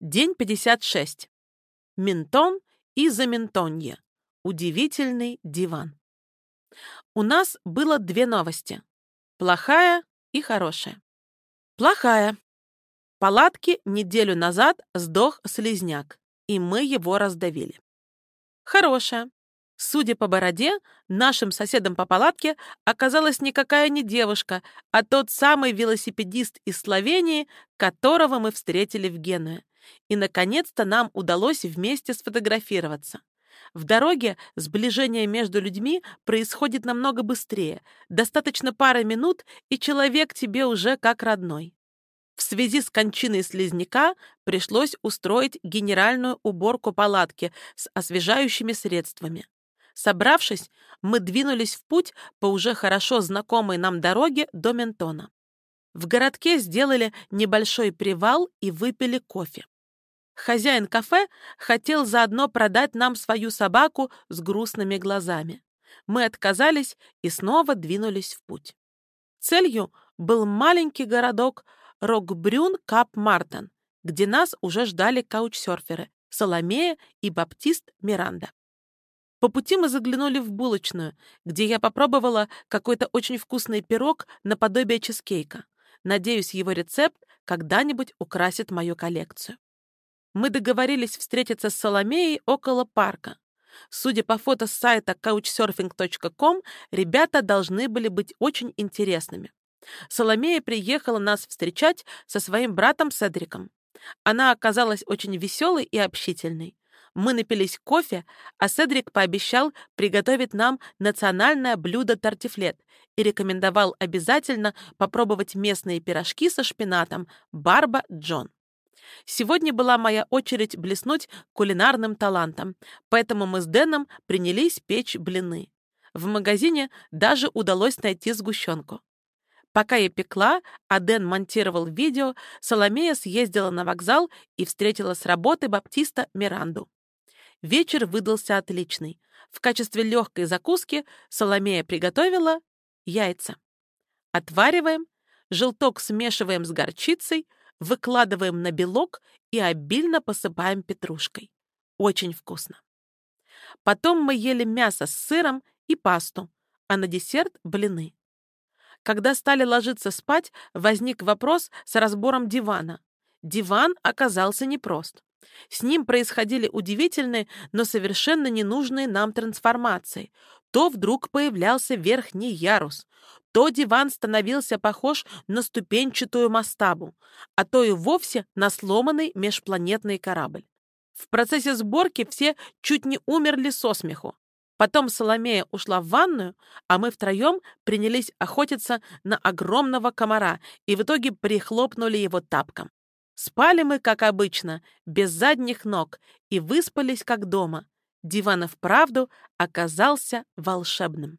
День 56. Ментон и заментонье. Удивительный диван. У нас было две новости. Плохая и хорошая. Плохая. Палатки неделю назад сдох слизняк, и мы его раздавили. Хорошая. Судя по бороде, нашим соседом по палатке оказалась никакая не девушка, а тот самый велосипедист из Словении, которого мы встретили в Генуе. И, наконец-то, нам удалось вместе сфотографироваться. В дороге сближение между людьми происходит намного быстрее. Достаточно пары минут, и человек тебе уже как родной. В связи с кончиной слизняка пришлось устроить генеральную уборку палатки с освежающими средствами. Собравшись, мы двинулись в путь по уже хорошо знакомой нам дороге до Ментона. В городке сделали небольшой привал и выпили кофе. Хозяин кафе хотел заодно продать нам свою собаку с грустными глазами. Мы отказались и снова двинулись в путь. Целью был маленький городок Рокбрюн-Кап-Мартен, где нас уже ждали каучсерферы Соломея и Баптист Миранда. По пути мы заглянули в булочную, где я попробовала какой-то очень вкусный пирог наподобие чизкейка. Надеюсь, его рецепт когда-нибудь украсит мою коллекцию. Мы договорились встретиться с Соломеей около парка. Судя по фото с сайта couchsurfing.com, ребята должны были быть очень интересными. Соломея приехала нас встречать со своим братом Седриком. Она оказалась очень веселой и общительной. Мы напились кофе, а Седрик пообещал приготовить нам национальное блюдо тартифлет и рекомендовал обязательно попробовать местные пирожки со шпинатом «Барба Джон». Сегодня была моя очередь блеснуть кулинарным талантом, поэтому мы с Дэном принялись печь блины. В магазине даже удалось найти сгущенку. Пока я пекла, а Дэн монтировал видео, Соломея съездила на вокзал и встретила с работы Баптиста Миранду. Вечер выдался отличный. В качестве легкой закуски Соломея приготовила яйца. Отвариваем, желток смешиваем с горчицей, выкладываем на белок и обильно посыпаем петрушкой. Очень вкусно. Потом мы ели мясо с сыром и пасту, а на десерт — блины. Когда стали ложиться спать, возник вопрос с разбором дивана. Диван оказался непрост. С ним происходили удивительные, но совершенно ненужные нам трансформации. То вдруг появлялся верхний ярус, то диван становился похож на ступенчатую мастабу, а то и вовсе на сломанный межпланетный корабль. В процессе сборки все чуть не умерли со смеху. Потом Соломея ушла в ванную, а мы втроем принялись охотиться на огромного комара и в итоге прихлопнули его тапком. Спали мы, как обычно, без задних ног и выспались, как дома. Диван и вправду оказался волшебным.